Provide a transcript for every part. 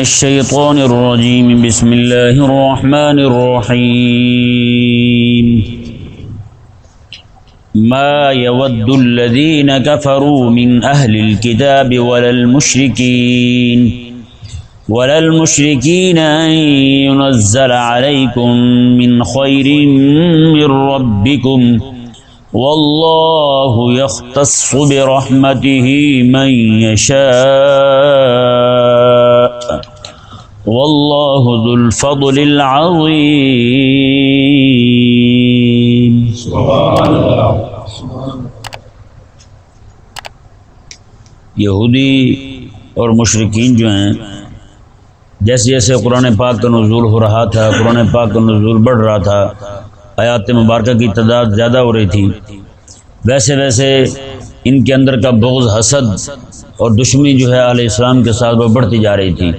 الشيطان الرجيم. بسم الله الرحمن الرحيم. ما يود الذين كفروا من أهل الكتاب ولا المشركين ولا المشركين أن ينزل عليكم من خير من ربكم. والله يختص برحمته من يشاء. والله ذو الفضل العظيم یہودی اور مشرقین جو ہیں، جیسے جیسے قرآن پاک کا نزول ہو رہا تھا، قرآن پاک کا نزول بڑھ رہا تھا، آیات مبارکہ کی تعداد زیادہ ہو رہی تھی، ویسے ویسے ان کے اندر کا بغض حسد اور دشمنی جو ہے علیہ السلام کے ساتھ وہ بڑھتی جا رہی تھی۔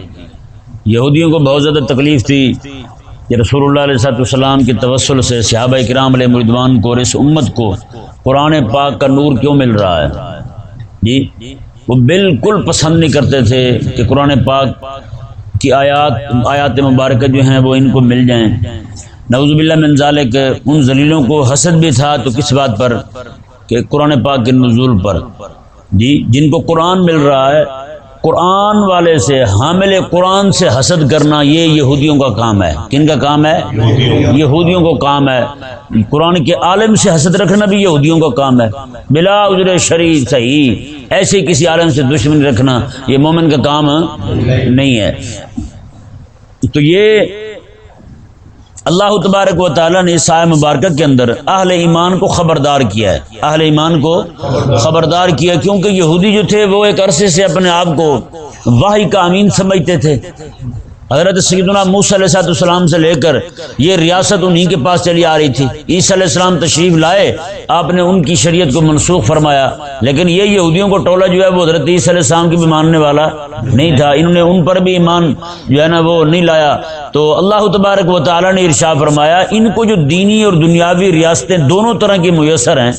یہودیوں کو بہت زیادہ تکلیف تھی کہ رسول اللہ علیہ صاحب السلام کے توسل سے صحابہ کرام علیہ مردوان کو اور اس امت کو قرآن پاک کا نور کیوں مل رہا ہے؟ جی وہ بالکل پسند نہیں کرتے تھے کہ قرآن پاک کی آیات آیات مبارکہ جو ہیں وہ ان کو مل جائیں۔ نوز باللہ من ذالک، ان ذلیلوں کو حسد بھی تھا تو کس بات پر؟ کہ قرآن پاک کے نزول پر۔ جی جن کو قرآن مل رہا ہے قرآن والے سے حامل قرآن سے حسد کرنا یہ یہودیوں کا کام ہے۔ کن کا کام ہے؟ یہودیوں کو کام ہے۔ قرآن کے عالم سے حسد رکھنا بھی یہودیوں کا کام ہے۔ بلا عذر شریف صحیح۔ ایسے کسی عالم سے دشمن رکھنا یہ مومن کا کام نہیں ہے۔ تو یہ اللہ تبارک و تعالیٰ نے سائے مبارکہ کے اندر اہل ایمان کو خبردار کیا ہے۔ اہل ایمان کو خبردار کیا کیونکہ یہودی جو تھے وہ ایک عرصے سے اپنے آپ کو واحد کا امین سمجھتے تھے۔ حضرت سیدنا موس علیہ السلام سے لے کر یہ ریاست انہی کے پاس چلی آ رہی تھی۔ عیسی علیہ السلام تشریف لائے، آپ نے ان کی شریعت کو منسوخ فرمایا۔ لیکن یہ یہودیوں کو ٹولہ جو ہے وہ حضرت عیسی علیہ السلام کی بھی ماننے والا نہیں تھا۔ انہوں نے ان پر بھی ایمان جو ہے نا وہ نہیں لایا۔ تو اللہ تبارک و تعالیٰ نے ارشا فرمایا، ان کو جو دینی اور دنیاوی ریاستیں دونوں طرح کی میسر ہیں،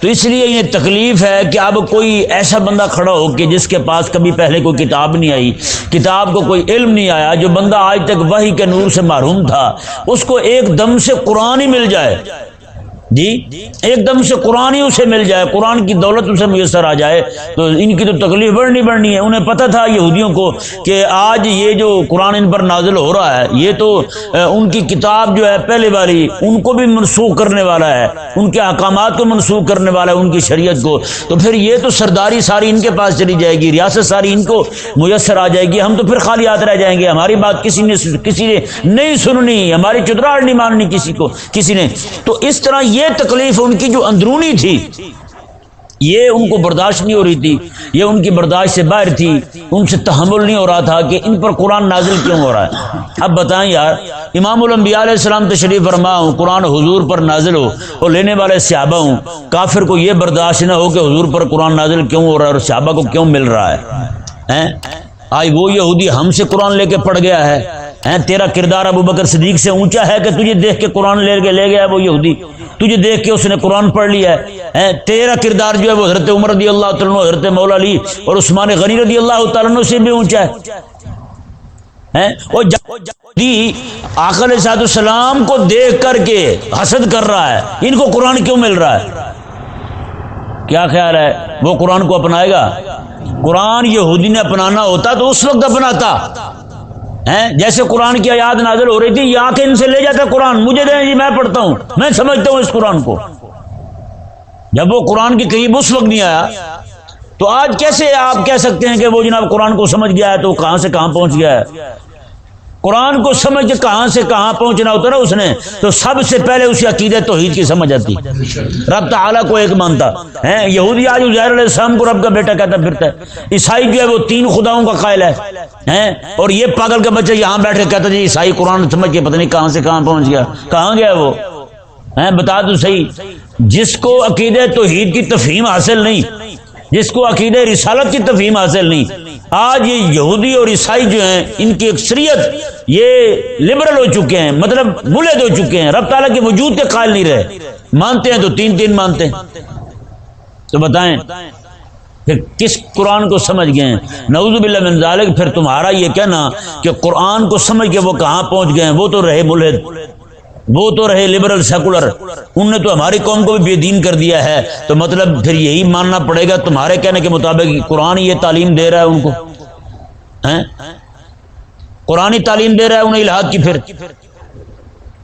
تو اس لیے انہیں تکلیف ہے کہ اب کوئی ایسا بندہ کھڑا ہو کہ جس کے پاس کبھی پہلے کوئی کتاب نہیں آئی، کتاب کو کوئی علم نہیں آیا، جو بندہ آج تک وہی کے نور سے محروم تھا، اس کو ایک دم سے قرآن ہی مل جائے۔ جی ایک دم سے قرآن ہی اسے مل جائے، قرآن کی دولت اسے میسر آ جائے، تو ان کی تو تکلیف بڑھنی بڑھنی ہے۔ انہیں پتہ تھا یہودیوں کو کہ آج یہ جو قرآن ان پر نازل ہو رہا ہے، یہ تو ان کی کتاب جو ہے پہلے والی ان کو بھی منسوخ کرنے والا ہے، ان کے احکامات کو منسوخ کرنے والا ہے ان کی شریعت کو۔ تو پھر یہ تو سرداری ساری ان کے پاس چلی جائے گی، ریاست ساری ان کو میسر آ جائے گی۔ ہم تو پھر خالی ہاتھ رہ جائیں گے۔ ہماری بات کسی نے کسی نے نہیں سننی، ہماری چتراہٹ نہیں ماننی کسی کو، کسی نے۔ تو اس طرح یہ یہ تکلیف ان کی جو اندرونی تھی، یہ ان کو برداشت نہیں ہو رہی تھی، یہ ان کی برداشت سے باہر تھی، ان سے تحمل نہیں ہو رہا تھا کہ ان پر قرآن نازل کیوں ہو رہا ہے۔ اب بتائیں یار، امام الانبیاء علیہ السلام تشریف فرما ہوں، قرآن حضور پر نازل ہو اور لینے والے صحابہ ہوں، کافر کو یہ برداشت نہ ہو کہ حضور پر قرآن نازل کیوں ہو رہا ہے اور صحابہ کو کیوں مل رہا ہے آج وہ یہودی ہم سے قرآن لے کے پڑ گیا ہے۔ تیرا کردار ابو بکر صدیق سے اونچا ہے کہ تجھے دیکھ کے قرآن لے کے لے گیا وہ یہودی۔ تجھے دیکھ کے اس نے قرآن پڑھ لیا ہے۔ تیرا کردار جو ہے وہ حضرت عمر رضی اللہ تعالیٰ حضرت مولا علی اور عثمان غنی رضی اللہ تعالیٰ سے بھی اونچا ہے۔ آخر صاحب السلام کو دیکھ کر کے حسد کر رہا ہے، ان کو قرآن کیوں مل رہا ہے؟ کیا خیال ہے؟ وہ قرآن کو اپنائے گا؟ قرآن یہودی نے اپنانا ہوتا تو اس وقت اپناتا۔ جیسے قرآن کی آیات نازل ہو رہی تھی، یہ کے ان سے لے جاتا قرآن۔ مجھے دیں جی میں پڑھتا ہوں۔ میں سمجھتا ہوں اس قرآن کو۔ جب وہ قرآن کے قریب اس وقت نہیں آیا، تو آج کیسے آپ کہہ سکتے ہیں کہ وہ جناب قرآن کو سمجھ گیا ہے تو کہاں سے کہاں پہنچ گیا ہے؟ قرآن کو سمجھ کے کہاں سے کہاں پہنچنا ہوتا نا اس نے، تو سب سے پہلے اسی عقید توحید کی سمجھ آتی۔ رب تعالیٰ کو ایک مانتا۔ ہے یہودی آج علیہ السلام کو رب کا بیٹا کہتا پھرتا ہے۔ عیسائی جو ہے وہ تین خداؤں کا قائل ہے۔ اور یہ پاگل کا بچہ یہاں بیٹھ کے کہتا جی عیسائی قرآن سمجھ کے پتہ نہیں کہاں سے کہاں پہنچ گیا۔ کہاں گیا وہ؟ بتا دو صحیح۔ جس کو عقید توحید کی تفہیم حاصل نہیں جس کو عقید رسالت کی تفہیم حاصل نہیں۔ آج یہ یہودی اور عیسائی جو ہیں، ان کی اکثریت یہ لبرل ہو چکے ہیں مطلب بلد ہو چکے ہیں۔ رب تعالیٰ کے وجود کے قائل نہیں رہے۔ مانتے ہیں تو تین تین مانتے ہیں۔ تو بتائیں پھر کس قرآن کو سمجھ گئے ہیں؟ نعوذ باللہ من ذالک، پھر تمہارا یہ کہنا کہ قرآن کو سمجھ کے وہ کہاں پہنچ گئے ہیں؟ وہ تو رہے ملحد وہ تو رہے لبرل سیکولر ان نے تو ہماری قوم کو بھی بے دین کر دیا ہے۔ تو مطلب پھر یہی ماننا پڑے گا تمہارے کہنے کے مطابق قرآن یہ تعلیم دے رہا ہے ان کو۔ قرآن تعلیم دے رہا ہے انہیں الحاد کی پھر۔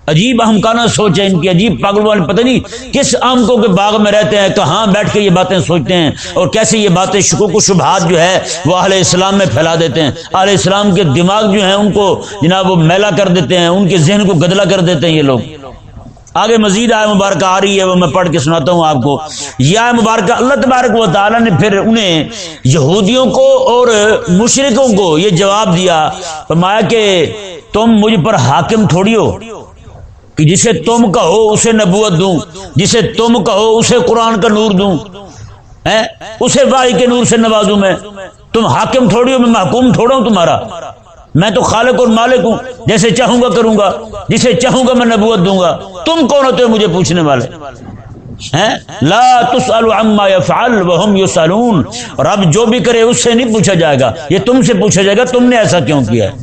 عجیب ہم کا نہ سوچے ان کی، عجیب پاگل والے پتہ نہیں کس آمکوں کے باغ میں رہتے ہیں، کہاں بیٹھ کے یہ باتیں سوچتے ہیں اور کیسے یہ باتیں شکوک و شبہات جو ہے وہ اہل اسلام میں پھیلا دیتے ہیں۔ اہل اسلام کے دماغ جو ہیں ان کو جناب وہ میلا کر دیتے ہیں، ان کے ذہن کو گدلا کر دیتے ہیں یہ لوگ۔ آگے مزید آئے مبارکہ آ رہی ہے، وہ میں پڑھ کے سناتا ہوں آپ کو۔ یہ آئے مبارکہ، اللہ تبارک و تعالیٰ نے پھر انہیں یہودیوں کو اور مشرقوں کو یہ جواب دیا، فرمایا کہ تم مجھ پر حاکم تھوڑی ہو۔ کہ جسے تم کہو اسے نبوت دوں، جسے تم کہو اسے قرآن کا نور دوں۔ اسے بائی کے نور سے نوازوں میں۔ تم حاکم تھوڑی ہو، میں محکوم تھوڑا ہوں تمہارا۔ میں تو خالق اور مالک ہوں، جیسے چاہوں گا کروں گا، جسے چاہوں گا میں نبوت دوں گا۔ تم کون ہوتے ہو مجھے پوچھنے والے؟ لا تسأل عما يفعل وهم يسألون۔ اور اب جو بھی کرے اس سے نہیں پوچھا جائے گا، یہ تم سے پوچھا جائے گا، تم نے ایسا کیوں کیا؟ ہے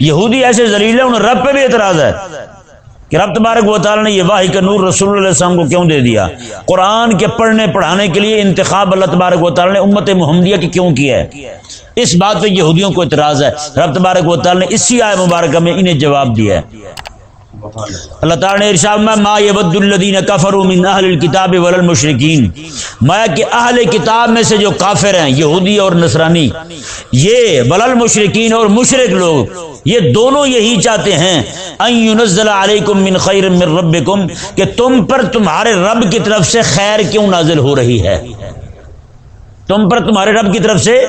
یہودی ایسے زلیل ہیں انہیں رب پہ بھی اعتراض ہے کہ رب تبارک و تعالیٰ نے یہ واحد کا نور رسول اللہ علیہ السلام کو کیوں دے دیا؟ قرآن کے پڑھنے پڑھانے کے لیے انتخاب اللہ تبارک و تعالیٰ نے امت محمدیہ کی کیوں کیا ہے؟ اس بات پہ یہودیوں کو اعتراض ہے۔ رب تبارک و تعالیٰ نے اسی آئے مبارکہ میں انہیں جواب دیا ہے۔ اللہ تعالی نے ارشاد میں ما یود الذین کفروا من اہل الكتاب والمشرکین ما کہ اہل کتاب میں سے جو کافر ہیں، یہودی اور نصرانی، یہ ولل مشرکین اور مشرک لوگ، یہ دونوں یہی چاہتے ہیں، ان ينزل علیکم من خیر من ربکم کہ تم پر تمہارے رب کی طرف سے خیر کیوں نازل ہو رہی ہے؟ تم پر تمہارے رب کی طرف سے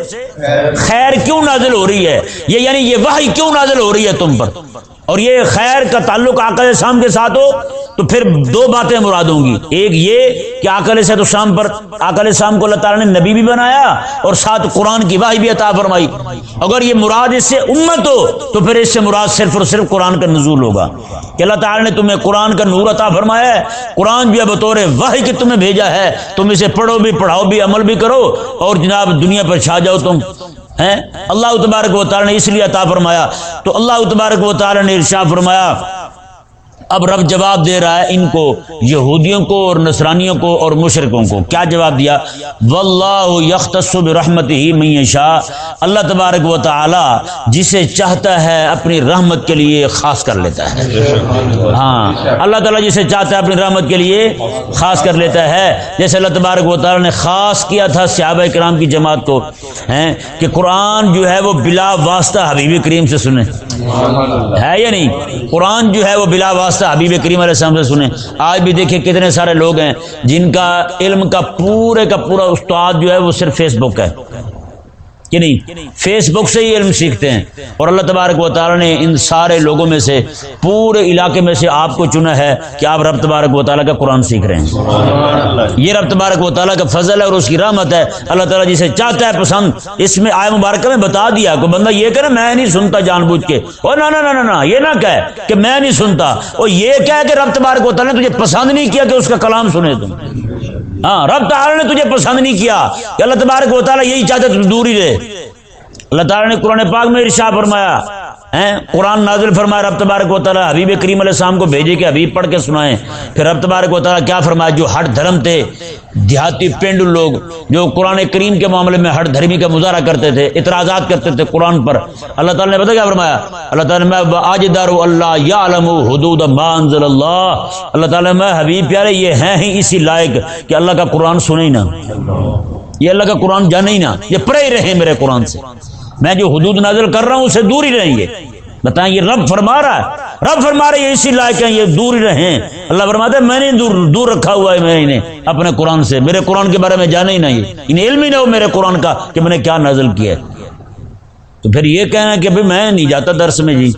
خیر کیوں نازل ہو رہی ہے؟ یہ یعنی یہ وحی کیوں نازل ہو رہی ہے تم پر؟ اور یہ خیر کا تعلق آکل شام کے ساتھ ہو، تو پھر دو باتیں مراد ہوں گی۔ ایک یہ کہ آکل سے تو شام پر آکل شام کو اللہ تعالیٰ نے نبی بھی بنایا اور ساتھ قرآن کی واہی بھی عطا فرمائی۔ اگر یہ مراد اس سے امت ہو، تو پھر اس سے مراد صرف اور صرف قرآن کا نزول ہوگا۔ کہ اللہ تعالیٰ نے تمہیں قرآن کا نور عطا فرمایا ہے، قرآن جو ہے بطور واہی کہ تمہیں بھیجا ہے۔ تم اسے پڑھو بھی، پڑھاؤ بھی، عمل بھی کرو۔ اور جناب دنیا پر چھا جاؤ تم اللہ تبارک و تعالی نے اس لیے عطا فرمایا۔ تو اللہ تبارک و تعالی نے ارشا فرمایا اب رب جواب دے رہا ہے ان کو، یہودیوں کو اور نصرانیوں کو اور مشرقوں کو۔ کیا جواب دیا؟ واللہ یختص برحمت ہی میشا اللہ تبارک و تعالی جسے چاہتا ہے اپنی رحمت کے لیے خاص کر لیتا ہے۔ ہاں اللہ تعالیٰ جسے چاہتا ہے اپنی رحمت کے لیے خاص کر لیتا ہے۔ جیسے اللہ تبارک و تعالی نے خاص کیا تھا صحابہ کرام کی جماعت کو کہ قرآن جو ہے وہ بلا واسطہ حبیب کریم سے سنے ہے یا نہیں؟ قرآن جو ہے وہ بلا واسطہ حبیب کریم علیہ السلام سے سنیں۔ آج بھی دیکھیں کتنے سارے لوگ ہیں جن کا علم کا پورے کا پورا استاد جو ہے وہ صرف فیس بک ہے۔ کہ نہیں فیس بک سے ہی علم سیکھتے ہیں۔ اور اللہ تبارک و تعالیٰ نے ان سارے لوگوں میں سے پورے علاقے میں سے آپ کو چنا ہے کہ آپ رب تبارک و تعالیٰ کا قرآن سیکھ رہے ہیں۔ یہ رب تبارک و تعالیٰ کا فضل ہے اور اس کی رحمت ہے۔ اللہ تعالیٰ جسے چاہتا ہے پسند، اس میں آئے مبارکہ میں بتا دیا کوئی بندہ یہ کہ میں نہیں سنتا جان بوجھ کے۔ اور نہ نہ نہ، یہ نہ کہے کہ میں نہیں سنتا۔ اور یہ کہے کہ رب تبارک و تعالیٰ نے تجھے پسند نہیں کیا کہ اس کا کلام سنے تم۔ ہاں رب تعالیٰ نے تجھے پسند نہیں کیا۔ کہ اللہ تبارک و تعالیٰ یہی چاہتا تو دور ہی رہے اللہ تعالیٰ نے قرآن پاک میں ارشا فرمایا قرآن نازل فرمایا رب تبارک و تعالیٰ حبیب کریم علیہ السلام کو بھیجے کہ حبیب پڑھ کے سنائیں۔ پھر رب تبارک و تعالیٰ کیا فرمایا جو ہٹ دھرم تھے، دیہاتی پینڈ لوگ جو قرآن کریم کے معاملے میں ہٹ دھرمی کا مظاہرہ کرتے تھے، اعتراضات کرتے تھے قرآن پر۔ اللہ تعالیٰ نے بتا کیا فرمایا؟ اللہ تعالیٰ نے آج دار اللہ یا علم حدود مانزل اللہ اللہ تعالیٰ میں حبیب پیارے، یہ ہیں ہی اسی لائق کہ اللہ کا قرآن سنے ہی نہ یہ اللہ کا قرآن جانے ہی نہ یہ پڑے ہی رہے میرے قرآن سے۔ میں جو حدود نازل کر رہا ہوں، اسے دور ہی رہیں گے۔ بتائیں یہ رب فرما رہا ہے۔ رب فرما رہے اسی لائق ہیں، یہ دور ہی رہیں۔ اللہ فرماتا ہے، میں نے دور دور رکھا ہوا ہے، میں انہیں اپنے قرآن سے، میرے قرآن کے بارے میں جانے ہی نہیں انہیں علم ہی نہ ہو میرے قرآن کا کہ میں نے کیا نازل کیا ہے۔ تو پھر یہ کہنا کہ بھائی میں نہیں جاتا درس میں جی۔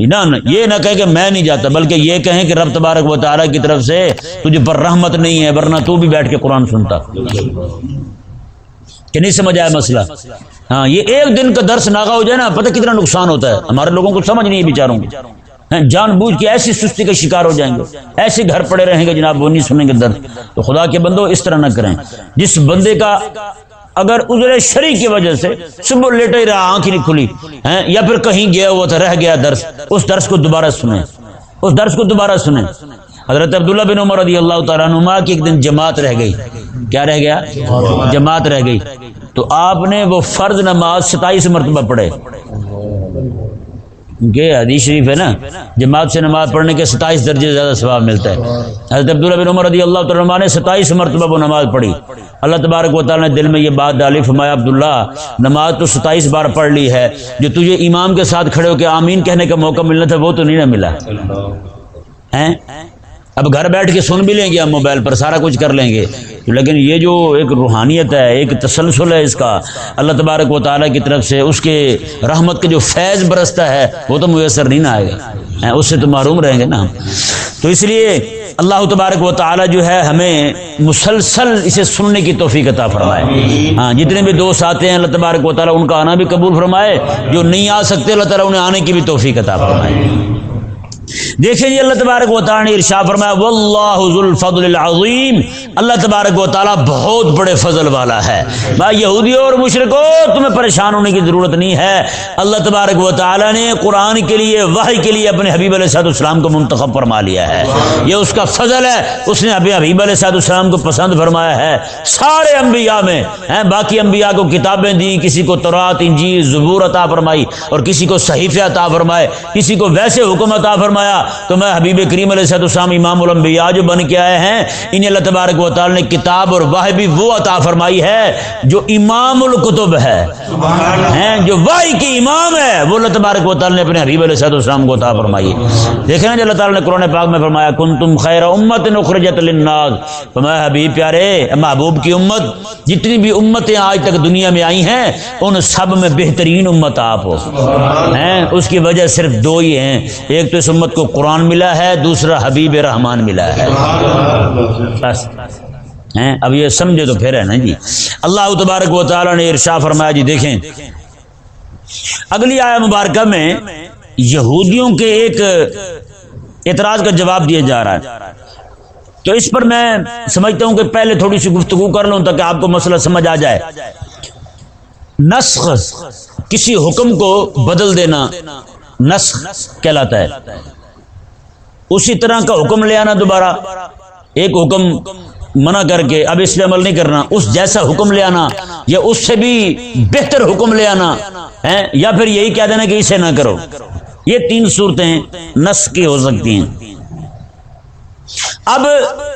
نہ یہ نہ کہے کہ میں نہیں جاتا، بلکہ یہ کہیں کہ رب تبارک و تعالیٰ کی طرف سے تجھے پر رحمت نہیں ہے، ورنہ تو بھی بیٹھ کے قرآن سنتا۔ کہ نہیں سمجھ آیا مسئلہ؟ ہاں یہ ایک دن کا درس ناغا ہو جائے نا، پتہ کتنا نقصان ہوتا ہے۔ ہمارے لوگوں کو سمجھ نہیں ہے بیچاروں ہاں، جان بوجھ کے ایسی سستی کا شکار ہو جائیں گے۔ ایسے گھر پڑے رہیں گے، جناب، وہ نہیں سنیں گے درد۔ تو خدا کے بندو، اس طرح نہ کریں۔ جس بندے کا اگر ادھر شری کی وجہ سے صبح لیٹے ہی رہا، آنکھ نہیں کھلی ہیں یا پھر کہیں گیا ہوا تھا، رہ گیا درس، اس درس کو دوبارہ سنیں۔ اس درس کو دوبارہ سنیں۔ حضرت عبداللہ بن عمر رضی اللہ تعالیٰ نما کی ایک دن جماعت رہ گئی۔ کیا رہ گیا؟ جماعت رہ گئی۔ تو آپ نے وہ فرض نماز ستائیس مرتبہ پڑھے۔ کہ حدیث شریف ہے نا، جماعت سے نماز پڑھنے کے ستائیس درجے زیادہ ثواب ملتا ہے۔ حضرت عبداللہ بن عمر رضی اللہ تعالیٰ نے ستائیس مرتبہ وہ نماز پڑھی۔ اللہ تبارک و تعالیٰ نے دل میں یہ بات ڈالی، فرمایا، عبداللہ، نماز تو ستائیس بار پڑھ لی ہے۔ جو تجھے امام کے ساتھ کھڑے ہو کے آمین کہنے کا موقع ملنا تھا، وہ تو نہیں نہ ملا۔ اب گھر بیٹھ کے سن بھی لیں گے ہم موبائل پر، سارا کچھ کر لیں گے۔ لیکن یہ جو ایک روحانیت ہے، ایک تسلسل ہے اس کا، اللہ تبارک و تعالیٰ کی طرف سے اس کے رحمت کے جو فیض برستا ہے، وہ تو میسر نہیں نہ آئے گا۔ ہاں، اس سے تو معروم رہیں گے نا تو اس لیے اللہ تبارک و تعالیٰ جو ہے، ہمیں مسلسل اسے سننے کی توفیق عطا فرمائے۔ ہاں جتنے بھی دوست آتے ہیں، اللہ تبارک و تعالیٰ ان کا آنا بھی قبول فرمائے۔ جو نہیں آ سکتے، اللہ تعالیٰ انہیں آنے کی بھی توفیق عطا فرمائے۔ دیکھیں جی اللہ تبارک و تعالیٰ نے ارشا فرمایا، واللہ ذو الفضل العظیم. اللہ تبارک و تعالیٰ بہت بڑے فضل والا ہے۔ بھائی یہودیوں اور مشرکو، تمہیں پریشان ہونے کی ضرورت نہیں ہے۔ اللہ تبارک و تعالیٰ نے قرآن کے لیے، وحی کے لیے اپنے حبیب علیہ صاحب السلام کو منتخب فرما لیا ہے۔ یہ اس کا فضل ہے۔ اس نے ابھی حبیب علیہ صاحب السلام کو پسند فرمایا ہے۔ سارے انبیاء میں ہیں۔ باقی انبیاء کو کتابیں دی کسی کو تورات، انجیل، زبور عطا فرمائی اور کسی کو صحیفہ عطا فرمائے، کسی کو ویسے حکم عطا فرمایا تو میں حبیب کریم علیہ صد السلام امام الانبیاء جو بن کے آئے ہیں انہیں اللہ تبارک و تعالی نے کتاب اور واہ بھی وہ عطا فرمائی ہے جو امام القتب ہے۔ ہیں جو واہی کی امام ہے وہ اللہ تبارک و تعالی نے اپنے حبیب علیہ صد السلام کو عطا فرمائی دیکھیں نا اللہ تعالی نے قرآن پاک میں فرمایا کن تم خیر امت نخرجت للناس فرمایا حبیب پیارے محبوب کی امت جتنی بھی امتیں آج تک دنیا میں آئی ہیں ان سب میں بہترین امت آپ ہو۔ ہیں اس کی وجہ صرف دو ہی ہیں۔ ایک تو اس امت امت کو قرآن ملا ہے، دوسرا حبیب رحمان ملا ہے۔ بس۔ اب یہ سمجھے تو پھر ہے نا جی۔ اللہ تبارک و تعالیٰ نے ارشا فرمایا جی دیکھیں۔ اگلی آیا مبارکہ میں یہودیوں کے ایک اعتراض کا جواب دیا جا رہا ہے۔ تو اس پر میں سمجھتا ہوں کہ پہلے تھوڑی سی گفتگو کر لوں تاکہ آپ کو مسئلہ سمجھ آ جائے۔ نسخ، کسی حکم کو بدل دینا۔ نسخ کہلاتا ہے۔ اسی طرح کا حکم لے آنا دوبارہ۔ ایک حکم منع کر کے اب اس پہ عمل نہیں کرنا، اس جیسا حکم لے آنا یا اس سے بھی بہتر حکم لے آنا ہے یا پھر یہی کہہ دینا کہ اسے نہ کرو۔ یہ تین صورتیں نس کی ہو سکتی ہیں۔ اب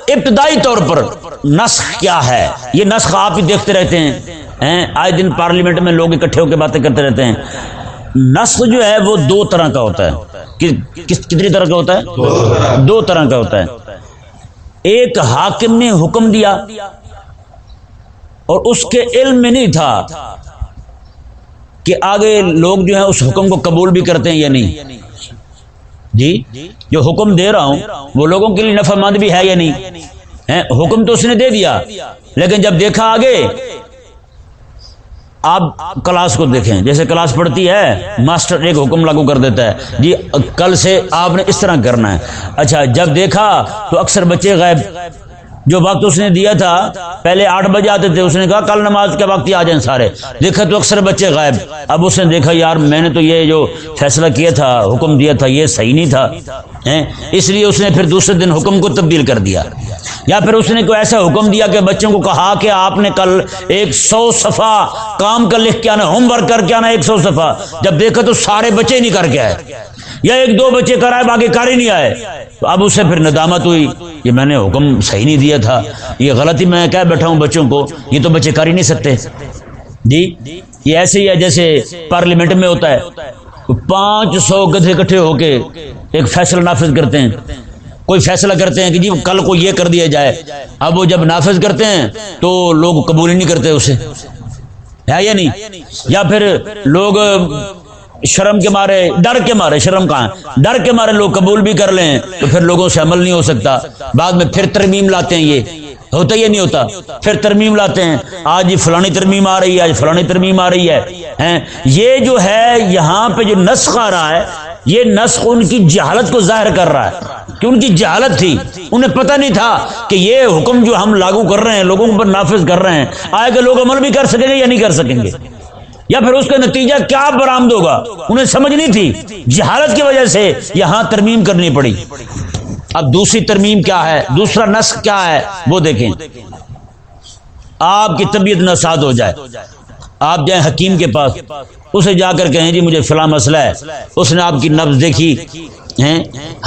ابتدائی طور پر نسخ کیا ہے؟ یہ نسخ آپ ہی دیکھتے رہتے ہیں آج دن پارلیمنٹ میں لوگ اکٹھے ہو کے باتیں کرتے رہتے ہیں۔ نسخ جو ہے وہ دو طرح کا ہوتا ہے۔ کتنی طرح کا ہوتا ہے؟ دو طرح۔ کا ہوتا ہے۔ ایک حاکم نے حکم دیا اور اس کے علم میں نہیں تھا کہ آگے لوگ جو ہیں اس حکم کو قبول بھی کرتے ہیں یا نہیں۔ جی جو حکم دے رہا ہوں وہ لوگوں کے لیے نفع مند بھی ہے یا نہیں؟ حکم تو اس نے دے دیا لیکن جب دیکھا آگے آپ کلاس کو دیکھیں۔ جیسے کلاس پڑھتی ہے، ماسٹر ایک حکم لاگو کر دیتا ہے۔ جی کل سے آپ نے اس طرح کرنا ہے۔ اچھا جب دیکھا تو اکثر بچے غائب۔ جو وقت اس نے دیا تھا، پہلے آٹھ بجے آتے تھے، اس نے کہا کل نماز کے وقت ہی آ جائیں سارے۔ دیکھا تو اکثر بچے غائب۔ اب اس نے دیکھا، یار، میں نے تو یہ جو فیصلہ کیا تھا، حکم دیا تھا، یہ صحیح نہیں تھا۔ اس لیے اس نے پھر دوسرے دن حکم کو تبدیل کر دیا۔ یا پھر اس نے کوئی ایسا حکم دیا کہ بچوں کو کہا کہ آپ نے کل ایک سو صفحہ کام کا لکھ کے آنا ہوم ورک کر کے آنا ایک سو صفحہ۔ جب دیکھا تو سارے بچے نہیں کر کے آئے۔ یا ایک دو بچے کرائے باقی کر ہی نہیں آئے۔ تو اب اسے پھر ندامت ہوئی یہ میں نے حکم صحیح نہیں دیا تھا۔ یہ غلطی میں کیا بیٹھا ہوں بچوں کو، یہ تو بچے کر ہی نہیں سکتے۔ جی یہ ایسے ہی ہے جیسے پارلیمنٹ میں ہوتا ہے۔ پانچ سو گدھے اکٹھے ہو کے ایک فیصلہ نافذ کرتے ہیں۔ کوئی فیصلہ کرتے ہیں کہ جی کل کو یہ کر دیا جائے۔ اب وہ جب نافذ کرتے ہیں تو لوگ قبول ہی نہیں کرتے اسے۔ ہے یا نہیں؟ یا پھر لوگ شرم کے مارے، ڈر کے مارے، شرم کہاں ڈر کے مارے لوگ قبول بھی کر لیں تو پھر لوگوں سے عمل نہیں ہو سکتا۔ بعد میں پھر ترمیم لاتے ہیں یہ۔ ہوتا یہ نہیں ہوتا۔ پھر ترمیم لاتے ہیں۔ آج یہ فلانی ترمیم آ رہی ہے، آج فلانی ترمیم آ رہی ہے۔ یہ جو ہے، یہاں پہ جو نسخ آ رہا ہے یہ نسخ ان کی جہالت کو ظاہر کر رہا ہے کہ ان کی جہالت تھی، انہیں پتہ نہیں تھا کہ یہ حکم جو ہم لاگو کر رہے ہیں، لوگوں پر نافذ کر رہے ہیں، آئے کہ لوگ عمل بھی کر سکیں گے یا نہیں کر سکیں گے؟ یا پھر اس کا نتیجہ کیا برآمد ہوگا؟ انہیں سمجھ نہیں تھی۔ جہالت کی وجہ سے یہاں ترمیم کرنی پڑی۔ اب دوسری ترمیم کیا ہے؟ دوسرا نسخ کیا ہے؟ وہ دیکھیں۔ آپ کی طبیعت نساد ہو جائے۔ آپ جائیں حکیم کے پاس، اسے جا کر کہیں جی مجھے فلاں مسئلہ ہے۔ اس نے آپ کی نبز دیکھی، ہیں؟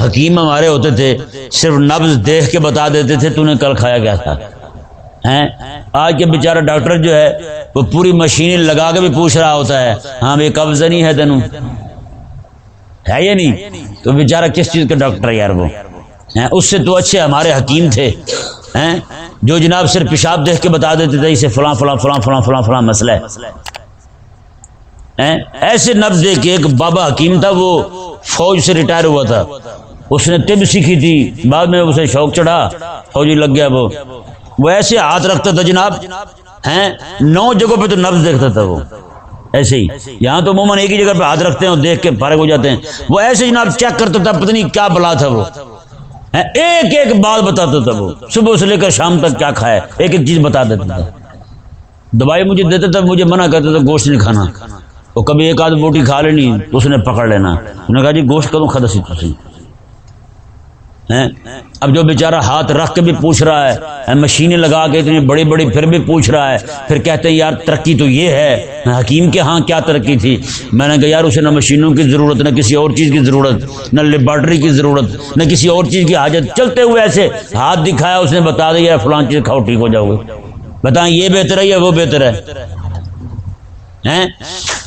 حکیم ہمارے ہوتے تھے، صرف نبز دیکھ کے بتا دیتے تھے، تو نے کل کھایا گیا تھا۔ ہیں؟ آج کے بیچارہ ڈاکٹر جو ہے، وہ پوری مشین لگا کے بھی پوچھ رہا ہوتا ہے ہاں بھائی قبض نہیں ہے تینوں۔ ہے یا نہیں؟ تو بیچارہ کس چیز کا ڈاکٹر ہے یار وہ؟ اس سے تو اچھے ہمارے حکیم تھے۔ جو جناب صرف پیشاب دیکھ کے بتا دیتے تھے اسے فلاں فلاں فلاں فلاں فلاں فلاں مسئلہ ہے۔ ایسے نبز دے کے ایک بابا حکیم تھا، وہ فوج سے ریٹائر ہوا تھا۔ اس نے طب سیکھی تھی، بعد میں اسے شوق چڑھا، فوجی لگ گیا وہ۔ وہ ایسے ہاتھ رکھتا تھا جناب، ہیں؟ نو جگہوں پہ تو نبز دیکھتا تھا وہ۔ ایسے ہی، یہاں تو عموماً ایک ہی جگہ پہ ہاتھ رکھتے ہیں اور دیکھ کے فارغ ہو جاتے ہیں۔ وہ ایسے جناب چیک کرتا تھا، پتہ نہیں کیا بلا تھا وہ۔ ایک ایک بات بتاتا تھا وہ۔ صبح سے لے کر شام تک کیا کھائے ایک ایک چیز بتا دیتا تھا۔ دوائی مجھے دیتا تھا، مجھے منع کرتا تھا گوشت نہیں کھانا۔ وہ کبھی ایک آدھ بوٹی کھا لینی اس نے پکڑ لینا۔ انہوں نے کہا جی گوشت کروں کھا سی اب جو بیچارہ ہاتھ رکھ کے بھی پوچھ رہا ہے مشینیں لگا کے اتنی بڑی بڑی پھر بھی پوچھ رہا ہے۔ پھر کہتے ہیں، یار ترقی تو یہ ہے۔ حکیم کے ہاں کیا ترقی تھی؟ میں نے کہا، یار اسے نہ مشینوں کی ضرورت، نہ کسی اور چیز کی ضرورت، نہ لیبارٹری کی ضرورت، نہ کسی اور چیز کی حاجت۔ چلتے ہوئے ایسے ہاتھ دکھایا، اس نے بتا دیا فلان چیز کھاؤ، ٹھیک ہو جاؤ گے۔ بتائیں، یہ بہتر ہے یا وہ بہتر ہے؟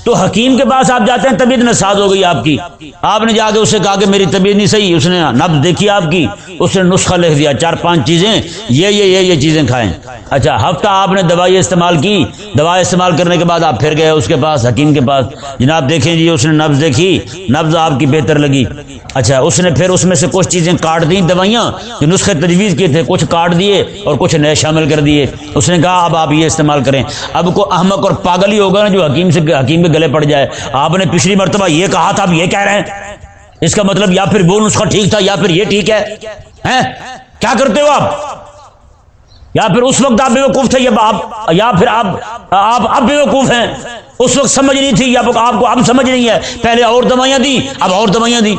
تو حکیم کے پاس آپ جاتے ہیں، طبیعت نساز ہو گئی آپ کی۔ آپ نے جا کے اسے کہا کہ میری طبیعت نہیں صحیح، اس نے نبز دیکھی آپ کی، اس نے نسخہ لکھ دیا، چار پانچ چیزیں، یہ یہ یہ یہ چیزیں کھائیں۔ اچھا ہفتہ آپ نے دوائی استعمال کی۔ دوائی استعمال کرنے کے بعد آپ پھر گئے اس کے پاس، حکیم کے پاس۔ جناب دیکھیں جی اس نے نبز دیکھی۔ نبز آپ کی بہتر لگی۔ اچھا اس نے پھر اس میں سے کچھ چیزیں کاٹ دی دوائیاں جو نسخے تجویز کیے تھے، کچھ کاٹ دیے اور کچھ نئے شامل کر دیے۔ اس نے کہا، اب آپ یہ استعمال کریں۔ اب کو احمق اور پاگل ہی ہوگا نا جو حکیم سے حکیم کے گلے پڑ جائے۔ آپ نے پچھلی مرتبہ یہ کہا تھا، اب یہ کہہ رہے ہیں۔ اس کا مطلب یا پھر وہ نسخہ ٹھیک تھا یا پھر یہ ٹھیک ہے۔ کیا کرتے ہو آپ؟ یا پھر اس وقت آپ بے وقوف تھے، یا پھر آپ آپ اب بے وقوف ہیں۔ اس وقت سمجھ نہیں تھی، یا آپ کو اب سمجھ نہیں ہے۔ پہلے اور دوائیاں دی اب اور دوائیاں دی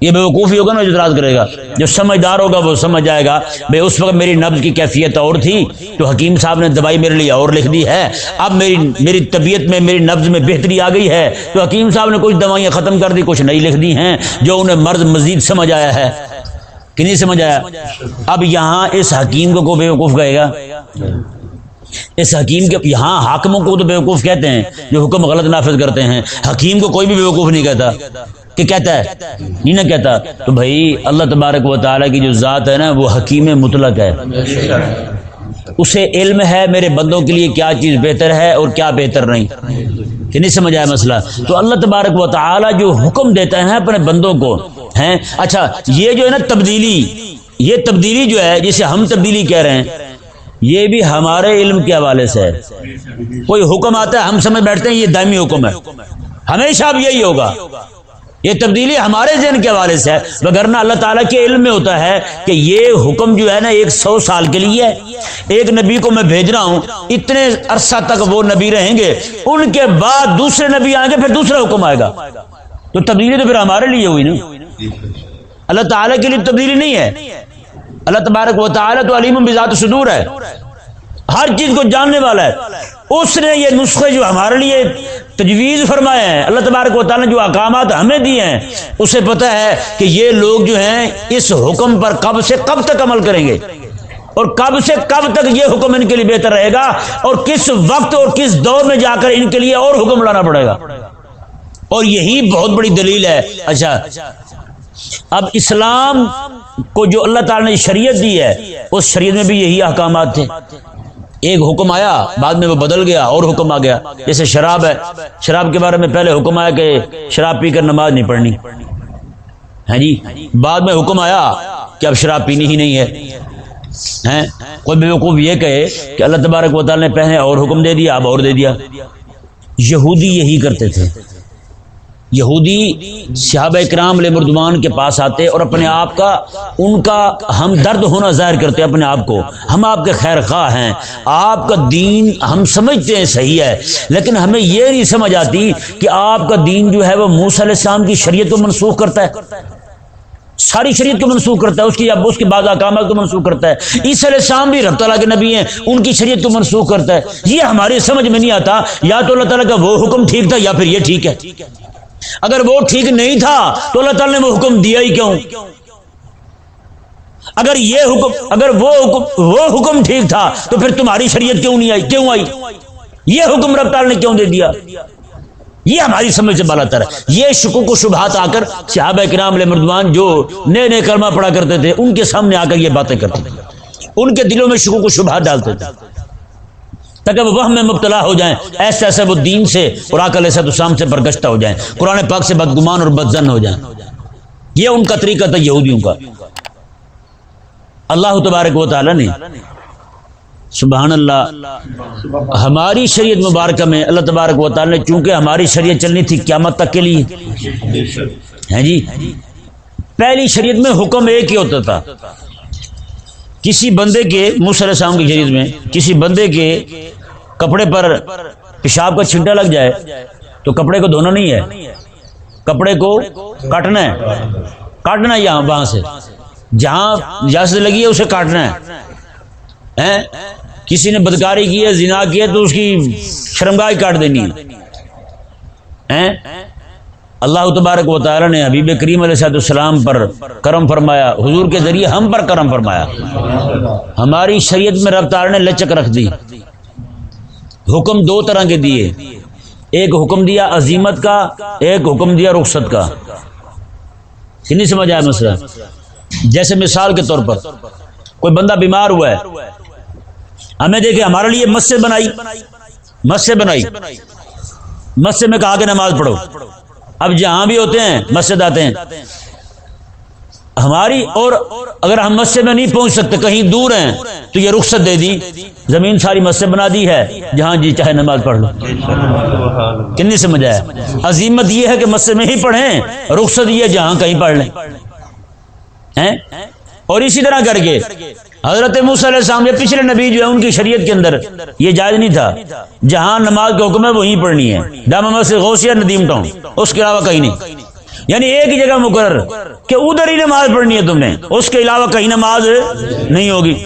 یہ بیوقوفی ہوگا نا جو اعتراض کرے گا۔ جو سمجھدار ہوگا، وہ سمجھ جائے گا۔ بھائی اس وقت میری نبز کی کیفیت اور تھی۔ تو حکیم صاحب نے دوائی میرے لیے اور لکھ دی ہے، اب میری میری طبیعت میں، میری نبز میں بہتری آ گئی ہے۔ تو حکیم صاحب نے کچھ دوائیاں ختم کر دی، کچھ نئی لکھ دی ہیں۔ جو انہیں مرض مزید سمجھ آیا ہے۔ کہ نہیں سمجھ آیا؟ اب یہاں اس حکیم کو کوئی بے وقوف کہے گا؟ اس حکیم کے یہاں حاکموں کو تو بیوقوف کہتے ہیں، جو حکم غلط نافذ کرتے ہیں۔ حکیم کو کوئی بھی بیوقوف نہیں کہتا۔ کہ کہتا ہے؟ نہیں نہ کہتا۔ تو بھائی، اللہ تبارک و تعالیٰ کی جو ذات ہے نا، وہ حکیم مطلق ہے۔ اسے علم ہے، میرے بندوں کے لیے کیا چیز بہتر ہے اور کیا بہتر نہیں؟ کہ نہیں سمجھ آیا مسئلہ؟ تو اللہ تبارک و تعالی جو حکم دیتا ہے اپنے بندوں کو، ہیں؟ اچھا یہ جو ہے نا تبدیلی، یہ تبدیلی جو ہے، جسے ہم تبدیلی کہہ رہے ہیں، یہ بھی ہمارے علم کے حوالے سے ہے۔ کوئی حکم آتا ہے، ہم سمجھ بیٹھتے ہیں، یہ دائمی حکم ہے۔ ہمیشہ اب یہی ہوگا۔ یہ تبدیلی ہمارے ذہن کے حوالے سے ہے وغیرہ اللہ تعالیٰ کے علم میں ہوتا ہے کہ یہ حکم جو ہے نا ایک سو سال کے لیے ہے۔ ایک نبی کو میں بھیج رہا ہوں، اتنے عرصہ تک وہ نبی رہیں گے، ان کے بعد دوسرے نبی آئیں گے، پھر دوسرا حکم آئے گا۔ تو تبدیلی تو پھر ہمارے لیے ہوئی نا۔ اللہ تعالیٰ کے لیے تبدیلی نہیں ہے۔ اللہ تبارک و تعالیٰ تو علیم بذات صدور ہے۔ ہر چیز کو جاننے والا ہے۔ اس نے یہ نسخے جو ہمارے لیے تجویز فرمائے ہیں، اللہ تبارک و تعالیٰ نے جو احکامات ہمیں دیے ہیں، اسے پتہ ہے کہ یہ لوگ جو ہیں، اس حکم پر کب سے کب تک عمل کریں گے۔ اور کب سے کب تک یہ حکم ان کے لیے بہتر رہے گا، اور کس وقت اور کس دور میں جا کر ان کے لیے اور حکم لانا پڑے گا۔ اور یہی بہت بڑی دلیل ہے۔ اچھا اب اسلام کو جو اللہ تعالی نے شریعت دی ہے، اس شریعت میں بھی یہی احکامات تھے۔ ایک حکم آیا، بعد میں وہ بدل گیا اور حکم آ گیا۔ جیسے شراب ہے، شراب کے بارے میں پہلے حکم آیا کہ شراب پی کر نماز نہیں پڑھنی۔ ہے جی بعد میں حکم آیا کہ اب شراب پینی ہی نہیں ہے۔ ہاں، کوئی بیوقوف یہ کہے کہ اللہ تبارک و تعالیٰ نے پہلے اور حکم دے دیا، اب اور دے دیا۔ یہودی یہی کرتے تھے۔ یہودی صحابہ اکرام علیہ مردمان کے پاس آتے اور اپنے آپ کا، ان کا ہم درد ہونا ظاہر کرتے اپنے آپ کو۔ ہم آپ کے خیر خواہ ہیں۔ آپ کا دین ہم سمجھتے ہیں صحیح ہے، لیکن ہمیں یہ نہیں سمجھ آتی کہ آپ کا دین جو ہے وہ موس علیہ السلام کی شریعت کو منسوخ کرتا ہے۔ ساری شریعت کو منسوخ کرتا ہے، اس کی اب اس کے بعد اقامت کو منسوخ کرتا ہے۔ عیسی علیہ السلام بھی رب تعالیٰ کے نبی ہیں، ان کی شریعت کو منسوخ کرتا ہے۔ یہ ہماری سمجھ میں نہیں آتا، یا تو اللہ تعالیٰ کا وہ حکم ٹھیک تھا یا پھر یہ ٹھیک ہے۔ اگر وہ ٹھیک نہیں تھا تو اللہ تعالیٰ نے وہ حکم دیا ہی کیوں؟ اگر یہ حکم اگر وہ حکم وہ حکم ٹھیک تھا تو پھر تمہاری شریعت کیوں نہیں آئی؟ کیوں آئی؟ یہ حکم رب تعالیٰ نے کیوں دے دیا؟ یہ ہماری سمجھ سے بالا تر ہے۔ یہ شکوک و شبہات آ کر صحابہ کرام علیہ مردوان جو نئے نئے کلمہ پڑا کرتے تھے، ان کے سامنے آ کر یہ باتیں کرتے تھے۔ ان کے دلوں میں شکوک و شبہات ڈالتے تھے۔ تاکہ وہ میں مبتلا ہو جائیں، ایسے ایسے وہ دین سے اور آکل ایسا تو سے برگشتہ ہو جائیں، قرآن پاک سے بدگمان اور بدزن ہو جائیں۔ یہ ان کا طریقہ تھا یہودیوں کا۔ اللہ تبارک و تعالی نے، سبحان اللہ، ہماری شریعت مبارکہ میں اللہ تبارک و تعالی نے، چونکہ ہماری شریعت چلنی تھی قیامت تک کے لیے، ہیں جی؟ پہلی شریعت میں حکم ایک ہی ہوتا تھا۔ کسی بندے کے علیہ السلام کی شریعت میں، کسی بندے کے کپڑے پر پیشاب کا چھنٹا لگ جائے تو کپڑے کو دھونا نہیں ہے۔ کپڑے کو کاٹنا ہے۔ کاٹنا ہے یہاں، وہاں سے۔ جہاں جہاں سے لگی ہے، اسے کاٹنا ہے۔ کسی نے بدکاری کی ہے، زنا کی ہے، تو اس کی شرمگاہ کاٹ دینی ہے۔ اللہ تبارک و تعالی نے حبیب کریم علیہ صاحب السلام پر کرم فرمایا۔ حضور کے ذریعے ہم پر کرم فرمایا۔ ہماری شریعت میں رفتار نے لچک رکھ دی۔ حکم دو طرح کے دیے۔ ایک حکم دیا عظیمت کا، ایک حکم دیا رخصت کا۔ نہیں سمجھ آیا مسئلہ؟ جیسے مثال کے طور پر کوئی بندہ بیمار ہوا ہے، ہمیں دیکھے ہمارے لیے مسجد بنائی مسجد بنائی۔ مسجد میں کہا کہ نماز پڑھو۔ اب جہاں بھی ہوتے ہیں، مسجد آتے ہیں۔ ہماری اور اگر ہم مسجد میں نہیں پہنچ سکتے، کہیں دور ہیں تو یہ رخصت دے دی۔ زمین ساری مسجد بنا دی ہے۔ جہاں جی چاہے نماز پڑھ لو۔ کنی سمجھ آیا عظیمت یہ ہے کہ مسجد میں ہی پڑھیں۔ رخصت یہ جہاں کہیں پڑھ لیں۔ اور اسی طرح کر کے حضرت علیہ السلام یہ پچھلے نبی جو ہے ان کی شریعت کے اندر یہ جائز نہیں تھا۔ جہاں نماز کا حکم ہے وہیں پڑھنی ہے۔ دام سے غوثیہ ندیم ٹاؤن۔ اس کے علاوہ کہیں نہیں۔ یعنی ایک ہی جگہ مقرر کہ ادھر ہی نماز پڑھنی ہے تم نے۔ اس کے علاوہ کہیں نماز نہیں ہوگی۔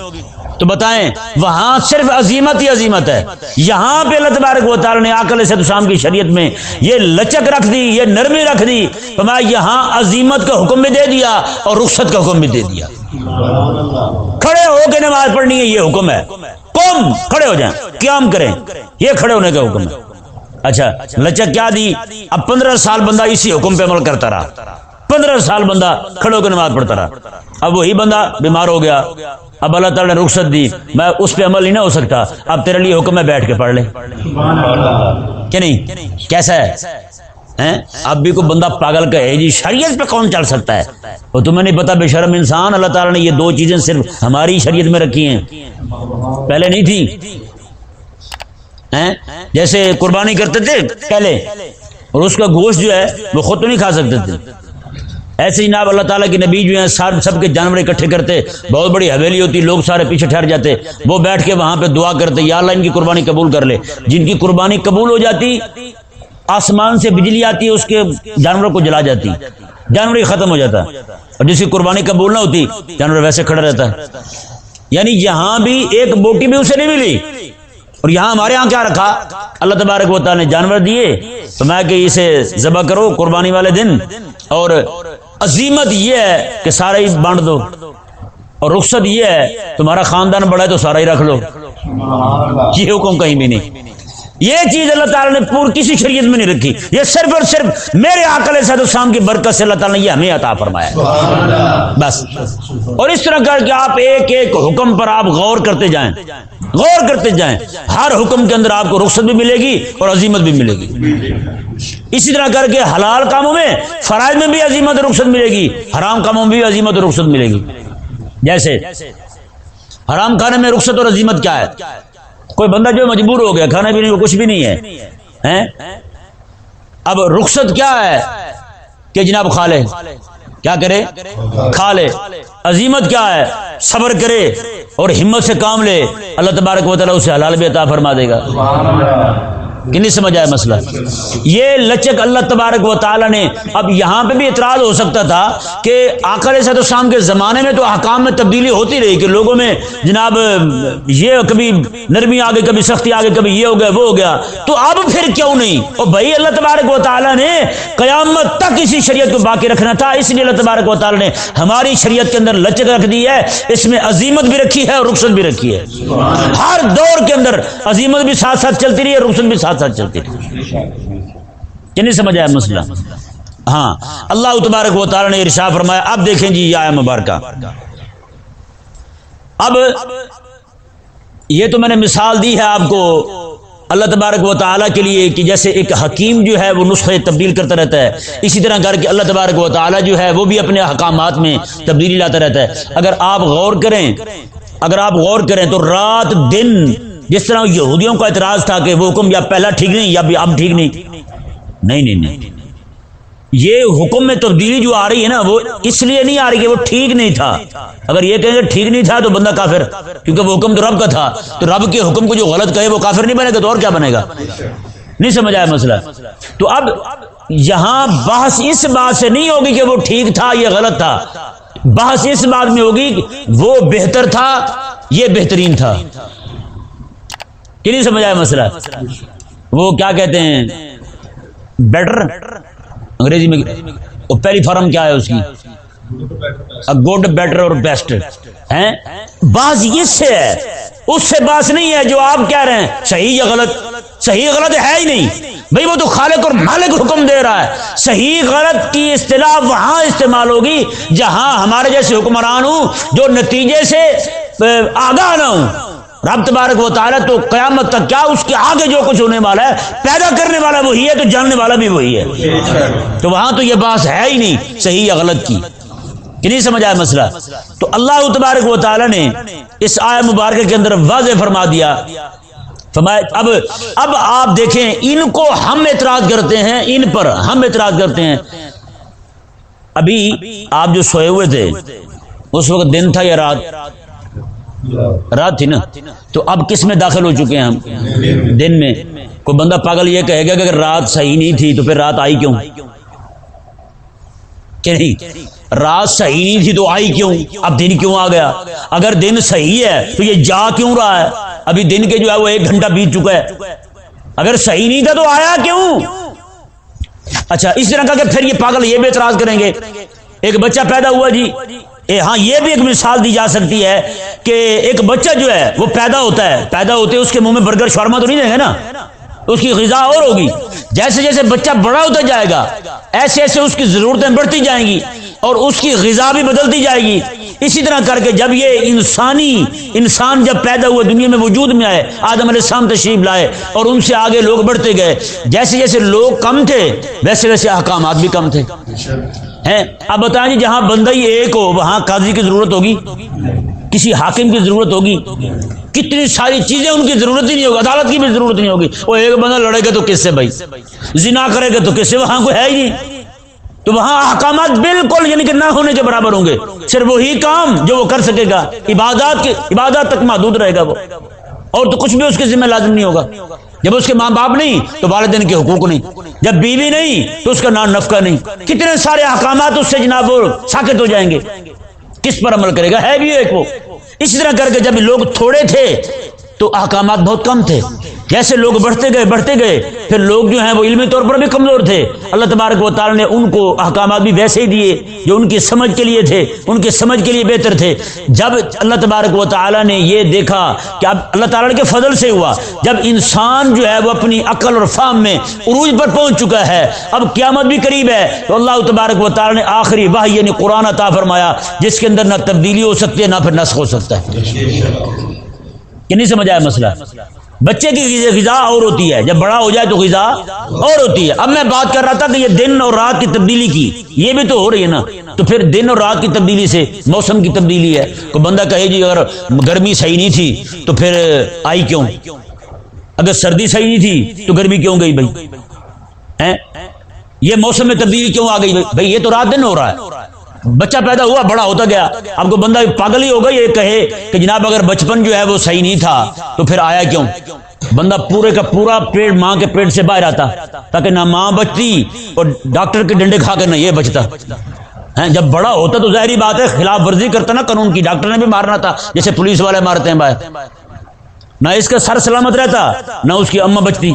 تو بتائیں، وہاں صرف عظیمت ہی عظیمت ہے۔ یہاں پہ اللہ تبارک و تعالی نے آکل سے شام کی شریعت میں یہ لچک رکھ دی، یہ نرمی رکھ دی۔ تو میں یہاں عظیمت کا حکم بھی دے دیا اور رخصت کا حکم بھی دے دیا۔ کھڑے ہو کے نماز پڑھنی ہے، یہ حکم ہے۔ کم کھڑے ہو جائیں۔ قیام کریں۔ یہ کھڑے ہونے کا حکم ہے۔ اچھا لچک کیا دی؟ اب پندرہ سال بندہ اسی حکم پہ عمل کرتا رہا۔ پندرہ سال بندہ کھڑے ہو کے نماز پڑھتا رہا۔ اب وہی بندہ بیمار ہو گیا۔ اب اللہ تعالیٰ نے رخصت دی۔ میں اس پہ عمل نہیں نہ ہو سکتا۔ اب تیرے لیے حکم ہے، بیٹھ کے پڑھ لے۔ کہ نہیں؟ کیسا ہے؟ اب بھی کوئی بندہ پاگل کا جی شریعت پہ کون چل سکتا ہے؟ وہ تمہیں نہیں پتا، بے شرم انسان، اللہ تعالیٰ نے یہ دو چیزیں صرف ہماری شریعت میں رکھی ہیں۔ پہلے نہیں تھی؟ جیسے قربانی کرتے تھے، پہلے۔ اور اس کا گوشت جو ہے، وہ خود تو نہیں کھا سکتے تھے۔ ایسے ہی جناب اللہ تعالیٰ کی نبی جو ہیں سارے سب کے جانور اکٹھے کرتے، بہت بڑی حویلی ہوتی، لوگ سارے پیچھے ٹھہر جاتے، وہ بیٹھ کے وہاں پہ دعا کرتے، یا اللہ ان کی قربانی قبول کر لے۔ جن کی قربانی قبول ہو جاتی، آسمان سے بجلی آتی، اس کے جانوروں کو جلا جاتی، جانور ہی ختم ہو جاتا۔ اور جس کی قربانی قبول نہ ہوتی، جانور ویسے کھڑا رہتا۔ یعنی یہاں بھی ایک بوٹی بھی اسے نہیں ملی۔ اور یہاں ہمارے یہاں کیا رکھا؟ اللہ تبارک و تعالیٰ نے جانور دیے۔ تو میں کہ اسے ذبح کرو قربانی والے دن۔ اور عظیمت یہ ہے کہ سارا ہی بانٹ دو اور رخصت یہ ہے تمہارا خاندان بڑا ہے تو سارا ہی رکھ لو۔ یہ حکم کہیں بھی نہیں۔ یہ چیز اللہ تعالیٰ نے پور کسی شریعت میں نہیں رکھی۔ یہ صرف اور صرف میرے آکل صحت السلام کی برکت سے اللہ تعالیٰ نے یہ ہمیں عطا فرمایا۔ بس۔ اور اس طرح کر کے آپ ایک ایک حکم پر آپ غور کرتے جائیں۔ غور کرتے جائیں۔ ہر حکم کے اندر آپ کو رخصت بھی ملے گی اور عظیمت بھی ملے گی۔ اسی طرح کر کے حلال کاموں میں، فرائض میں بھی عظیمت رخصت ملے گی۔ حرام کاموں میں بھی عظیمت رخصت ملے گی۔ جیسے، حرام کھانے میں رخصت اور عظیمت کیا ہے؟ کوئی بندہ جو مجبور ہو گیا کھانا پینے کو کچھ بھی نہیں ہے۔ اب رخصت کیا ہے کہ جناب کھا لے؟ کیا کرے؟ کھا لے۔ عظیمت کیا ہے؟ صبر کرے۔ اور ہمت سے کام لے، اللہ تبارک و تعالیٰ اسے حلال بھی عطا فرما دے گا۔ کہ نہیں سمجھ آیا مسئلہ؟ یہ لچک اللہ تبارک و تعالیٰ نے اب یہاں پہ بھی اعتراض ہو سکتا تھا کہ آکر صحت السلام کے زمانے میں تو حکام میں تبدیلی ہوتی رہی کہ لوگوں میں جناب یہ کبھی نرمی آگے، کبھی سختی آگے، کبھی یہ ہو گیا، وہ ہو گیا۔ تو اب پھر کیوں نہیں؟ اور بھائی اللہ تبارک و تعالیٰ نے قیامت تک اسی شریعت کو باقی رکھنا تھا۔ اس لیے اللہ تبارک و تعالیٰ نے ہماری شریعت کے اندر لچک رکھ دی ہے۔ اس میں عظیمت بھی رکھی ہے اور رخصت بھی رکھی ہے۔ ہر دور کے اندر عظیمت بھی ساتھ ساتھ چلتی رہی ہے رخصت بھی ساتھ ساتھ چلتی کہ نہیں سمجھ آیا مسئلہ؟ ہاں۔ اللہ تبارک و تعالی نے ارشا فرمایا، اب دیکھیں جی یہ آیا مبارکہ۔ اب یہ تو میں نے مثال دی ہے آپ کو۔ اللہ تبارک و تعالیٰ کے لیے کہ جیسے ایک حکیم جو ہے وہ نسخے تبدیل کرتا رہتا ہے، اسی طرح کر کے اللہ تبارک و تعالیٰ جو ہے وہ بھی اپنے حکامات میں تبدیلی لاتا رہتا ہے۔ اگر آپ غور کریں، اگر آپ غور کریں تو رات دن جس طرح یہودیوں کا اعتراض تھا کہ وہ حکم یا پہلا ٹھیک نہیں یا بھی اب ٹھیک نہیں۔ نہیں نہیں نہیں۔ یہ حکم میں تبدیلی جو آ رہی ہے نا، وہ اس لیے نہیں آ رہی کہ وہ ٹھیک نہیں تھا۔ اگر یہ کہیں گے ٹھیک نہیں تھا تو بندہ کافر، کیونکہ وہ حکم تو رب کا تھا۔ تو رب کے حکم کو جو غلط کہے وہ کافر نہیں بنے گا تو اور کیا بنے گا؟ نہیں سمجھ آیا مسئلہ۔ تو اب یہاں بحث اس بات سے نہیں ہوگی کہ وہ ٹھیک تھا یہ غلط تھا۔ بحث اس بات میں ہوگی، وہ بہتر تھا، یہ بہترین تھا۔ کہ نہیں سمجھ آیا مسئلہ؟ وہ کیا کہتے ہیں؟ بیٹر انگریزی میں پہلی فارم کیا ہے اس کی؟ گڈ بیٹر اور بیسٹ ہے باز اس سے ہے، اس سے باس نہیں ہے جو آپ کہہ رہے ہیں، صحیح یا غلط؟ صحیح غلط ہے ہی نہیں۔ بھائی وہ تو خالق اور مالک حکم دے رہا ہے۔ صحیح غلط کی اصطلاح وہاں استعمال ہوگی جہاں ہمارے جیسے حکمران ہوں جو نتیجے سے، آگاہ نہ ہوں۔ رب تبارک و تعالیٰ تو قیامت تک کیا اس کے آگے جو کچھ ہونے والا ہے، پیدا کرنے والا وہی ہے، تو جاننے والا بھی وہی ہے۔ تو وہاں تو یہ بات ہے ہی نہیں، صحیح یا غلط کی۔ کہ نہیں سمجھ آیا مسئلہ؟ تو اللہ تبارک و تعالیٰ نے اس آئے مبارکہ کے اندر واضح فرما دیا۔ فرمایا، اب اب آپ دیکھیں، ان کو ہم اعتراض کرتے ہیں، ان پر ہم اعتراض کرتے ہیں۔ ابھی آپ جو سوئے ہوئے تھے، اس وقت دن تھا یا رات؟ رات تھی نا؟ تو اب کس میں داخل ہو چکے ہیں ہم؟ دن میں۔ کوئی بندہ پاگل یہ کہے گا کہ اگر رات صحیح نہیں تھی تو پھر رات آئی کیوں؟ کہ نہیں؟ رات صحیح نہیں تھی تو آئی کیوں؟ اب دن کیوں آ گیا؟ اگر دن صحیح ہے تو یہ جا کیوں رہا ہے؟ ابھی دن کے جو ہے وہ ایک گھنٹہ بیت چکا ہے۔ اگر صحیح نہیں تھا تو آیا کیوں؟ اچھا اس طرح کا کہ پھر یہ پاگل یہ بھی اعتراض کریں گے۔ ایک بچہ پیدا ہوا جی۔ اے ہاں یہ بھی ایک مثال دی جا سکتی ہے کہ ایک بچہ جو ہے، وہ پیدا ہوتا ہے۔ پیدا ہوتے اس کے منہ میں برگر، شورما تو نہیں دیں گے نا؟ اس کی غذا اور ہوگی۔ جیسے جیسے بچہ بڑا ہوتا جائے گا، ایسے ایسے اس کی ضرورتیں بڑھتی جائیں گی اور اس کی غذا بھی بدلتی جائے گی۔ اسی طرح کر کے جب یہ انسانی، انسان جب پیدا ہوئے دنیا میں وجود میں آئے، آدم علیہ السلام تشریف لائے اور ان سے آگے لوگ بڑھتے گئے، جیسے جیسے لوگ کم تھے، ویسے ویسے احکامات بھی کم تھے۔ ہیں؟ اب بتائیں جی جہاں بندہ ہی ایک ہو، وہاں قاضی کی ضرورت ہوگی؟ کسی حاکم کی ضرورت ہوگی؟ کتنی ساری چیزیں ان کی ضرورت ہی نہیں ہوگی، عدالت کی بھی ضرورت نہیں ہوگی۔ وہ ایک بندہ لڑے گا تو کس سے بھائی؟ زنا کرے گا تو کس سے؟ وہاں کوئی ہے ہی نہیں۔ تو وہاں احکامات بالکل یعنی کہ نہ ہونے کے برابر ہوں گے۔ صرف وہی کام جو وہ کر سکے گا۔ عبادات کی عبادات تک محدود رہے گا وہ۔ اور تو کچھ بھی اس کے ذمہ لازم نہیں ہوگا۔ جب اس کے ماں باپ نہیں، تو والدین کے حقوق نہیں۔ جب بیوی نہیں، تو اس کا نام نفقہ نہیں۔ کتنے سارے احکامات اس سے جناب ساکت ہو جائیں گے۔ کس پر عمل کرے گا؟ ہے بھی ایک وہ۔ اسی طرح کر کے جب لوگ تھوڑے تھے، تو احکامات بہت کم تھے۔ جیسے لوگ بڑھتے گئے بڑھتے گئے، پھر لوگ جو ہیں وہ علمی طور پر بھی کمزور تھے۔ اللہ تبارک و تعالی نے ان کو احکامات بھی ویسے ہی دیے جو ان کی سمجھ کے لیے تھے، ان کے سمجھ کے لیے بہتر تھے۔ جب اللہ تبارک و تعالی نے یہ دیکھا کہ اب اللہ تعالیٰ کے فضل سے ہوا، جب انسان جو ہے وہ اپنی عقل اور فام میں عروج پر پہنچ چکا ہے، اب قیامت بھی قریب ہے۔ تو اللہ تبارک و تعالی نے آخری واہ یعنی قرآن عطا فرمایا، جس کے اندر نہ تبدیلی ہو سکتی ہے، نہ پھر نسخ ہو سکتا ہے۔ کہ نہیں سمجھ آیا مسئلہ؟ بچے کی غذا اور ہوتی ہے۔ جب بڑا ہو جائے تو غذا اور ہوتی ہے۔ اب میں بات کر رہا تھا کہ یہ دن اور رات کی تبدیلی کی، یہ بھی تو ہو رہی ہے نا۔ تو پھر دن اور رات کی تبدیلی سے موسم کی تبدیلی ہے۔ کوئی بندہ کہے جی اگر گرمی صحیح نہیں تھی تو پھر آئی کیوں؟ اگر سردی صحیح نہیں تھی تو گرمی کیوں گئی بھائی؟ یہ موسم میں تبدیلی کیوں آ گئی بھائی، یہ تو رات دن ہو رہا ہے۔ بچہ پیدا ہوا، بڑا ہوتا گیا۔ اب کو بندہ پاگل ہی ہوگا، یہ کہے کہ جناب اگر بچپن جو ہے وہ صحیح نہیں تھا، تو پھر آیا کیوں؟ بندہ پورے کا پورا پیٹ ماں کے پیٹ سے باہر آتا، تاکہ نہ ماں بچتی اور ڈاکٹر کے ڈنڈے کھا کے نہ یہ بچتا۔ جب بڑا ہوتا تو ظاہری بات ہے، خلاف ورزی کرتا نا قانون کی، ڈاکٹر نے بھی مارنا تھا، جیسے پولیس والے مارتے ہیں باہر۔ نہ اس کا سر سلامت رہتا، نہ اس کی اما بچتی۔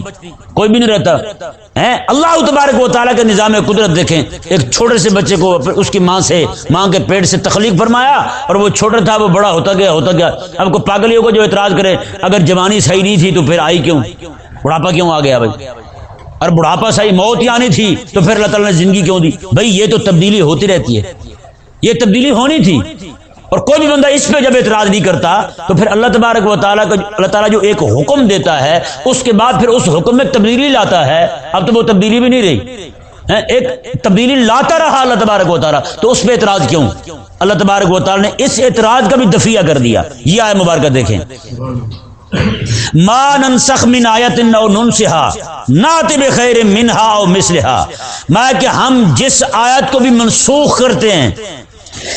کوئی بھی نہیں رہتا۔ ہیں؟ اللہ تبارک و تعالیٰ کے نظام قدرت دیکھیں۔ ایک چھوٹے سے بچے کو اس کی ماں سے، ماں کے پیٹ سے تخلیق فرمایا اور وہ چھوٹا تھا، وہ بڑا ہوتا گیا ہوتا گیا۔ اب کو پاگلی ہوگا جو اعتراض کرے، اگر جوانی صحیح نہیں تھی تو پھر آئی کیوں؟ بڑھاپا کیوں آ گیا بھائی؟ اور بڑھاپا صحیح موت ہی آنی تھی تو پھر اللہ تعالیٰ نے زندگی کیوں دی؟ بھائی یہ تو تبدیلی ہوتی رہتی ہے۔ یہ تبدیلی ہونی تھی۔ اور کوئی بندہ اس پہ جب اعتراض نہیں کرتا، تو پھر اللہ تبارک و تعالیٰ کا اللہ تعالیٰ جو ایک حکم دیتا ہے، اس کے بعد پھر اس حکم میں تبدیلی لاتا ہے۔ اب تو وہ تبدیلی بھی نہیں رہی۔ ہاں، ایک تبدیلی لاتا رہا اللہ تبارک و تعالیٰ، تو اس پہ اعتراض کیوں؟ اللہ تبارک و تعالیٰ نے اس اعتراض کا بھی دفیہ کر دیا۔ یہ آئے مبارکہ دیکھیں۔ ما ننسخ من آیت او ننسہا ناتب خیر منہا او مثلہا۔ میں کہ ہم جس آیت کو بھی منسوخ کرتے ہیں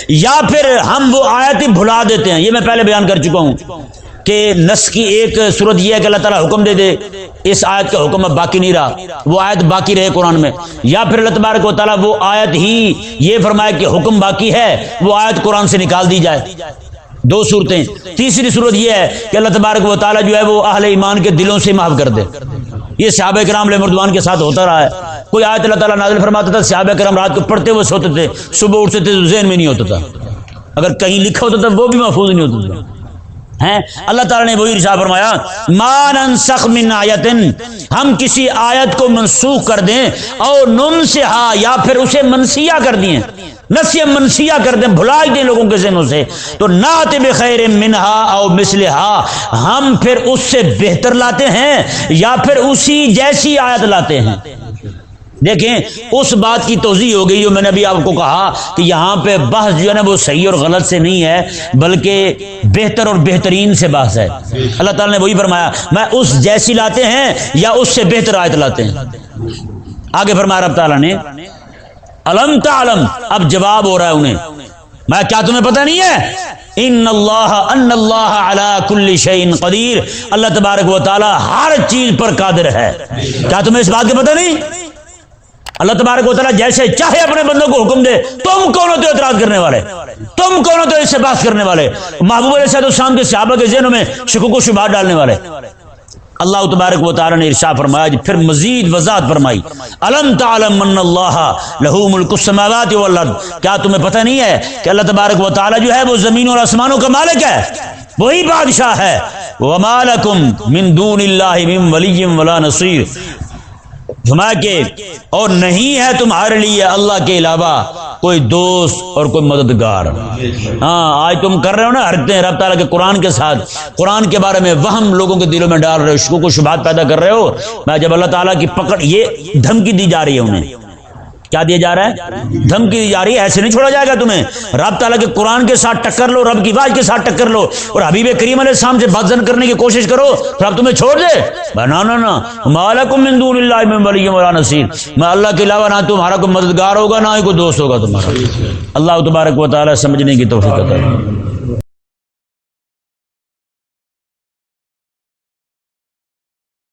یا پھر ہم وہ آیت ہی بھلا دیتے ہیں۔ یہ میں پہلے بیان کر چکا ہوں کہ نس کی ایک صورت یہ ہے کہ اللہ تعالیٰ حکم دے دے۔ اس آیت کا حکم اب باقی نہیں رہا۔ وہ آیت باقی رہے قرآن میں۔ یا پھر اللہ تبارک و تعالیٰ وہ آیت ہی یہ فرمائے کہ حکم باقی ہے۔ وہ آیت قرآن سے نکال دی جائے۔ دو صورتیں۔ تیسری صورت یہ ہے کہ اللہ تبارک و تعالیٰ جو ہے وہ اہل ایمان کے دلوں سے معاف کر دے۔ یہ صحابہ کرام علیہ مردوان کے ساتھ ہوتا رہا ہے۔ کوئی آیت اللہ تعالیٰ نازل فرماتا تھا، صحابہ کرام رات کو پڑھتے ہوئے سوتے تھے، صبح اٹھتے تھے تو ذہن میں نہیں ہوتا تھا۔ اگر کہیں لکھا ہوتا تھا، وہ بھی محفوظ نہیں ہوتا تھا۔ ہیں؟ اللہ تعالیٰ نے وہی رشا فرمایا مان سخ من آیت ہم کسی آیت کو منسوخ کر دیں اور نم سے ہا یا پھر اسے منسیہ کر دیں۔ نسی منسیہ کر دیں بھلا دیں لوگوں کے ذہنوں سے۔ تو نات بخیر منہا او مسلحا ہم پھر اس سے بہتر لاتے ہیں یا پھر اسی جیسی آیت لاتے ہیں؟ دیکھیں، اس بات کی توضیع ہو گئی جو میں نے ابھی آپ کو کہا کہ یہاں پہ بحث جو ہے نا وہ صحیح اور غلط سے نہیں ہے، بلکہ بہتر اور بہترین سے بحث ہے۔ اللہ تعالیٰ نے وہی فرمایا، میں اس جیسی لاتے ہیں یا اس سے بہتر آیت لاتے ہیں؟ آگے فرمایا رب تعالیٰ نے علم تعلم، اب جواب ہو رہا ہے انہیں۔ میں کیا تمہیں پتہ نہیں ہے؟ ان اللہ ان اللہ علی کل شیء قدیر۔ اللہ تبارک و تعالی ہر چیز پر قادر ہے۔ کیا تمہیں اس بات کے پتہ نہیں؟ اللہ تبارک و تعالیٰ جیسے چاہے اپنے بندوں کو حکم دے، تم کون ہوتے اعتراض کرنے والے؟ تم کون ہوتے اس سے بات کرنے والے؟ محبوب علیہ السلام کے صحابہ کے ذہنوں میں شکوک و شبہات ڈالنے والے۔ اللہ تبارک و تعالی نے ارشا فرمایا جی پھر مزید وضاحت فرمائی۔ علم تعلم من اللہ لہو ملک السماوات والارض؟ کیا تمہیں پتہ نہیں ہے کہ اللہ تبارک و تعالی جو ہے وہ زمین اور آسمانوں کا مالک ہے؟ وہی بادشاہ ہے۔ وما لکم من دون اللہ من ولی ولا نصیر فرمایا کے اور نہیں ہے تمہارے لیے اللہ کے علاوہ کوئی دوست اور کوئی مددگار۔ ہاں آج تم کر رہے ہو نا، ہرتے ہیں، رب تعالیٰ کے قرآن کے ساتھ، قرآن کے بارے میں وہم لوگوں کے دلوں میں ڈال رہے ہو شکو کو شبہات پیدا کر رہے ہو۔ میں جب اللہ تعالیٰ کی پکڑ، یہ دھمکی دی جا رہی ہے انہیں۔ کیا دیا جا رہا ہے؟ دھمکی دی جا رہی ہے، ایسے نہیں چھوڑا جائے گا تمہیں۔ رب تعالیٰ کے قرآن کے ساتھ ٹکر لو، رب کی باز کے ساتھ ٹکر لو۔ اور حبیب کریم علیہ السلام سے بدزن کرنے کی کوشش کرو تو رب تمہیں چھوڑ دے۔ نا نا نا مالکم من دون اللہ من ولی ولا نصیر۔ میں اللہ کے علاوہ نہ تمہارا کوئی مددگار ہوگا، نہ ہی کوئی دوست ہوگا تمہارا۔ اللہ تبارک و تعالیٰ سمجھنے کی توفیق عطا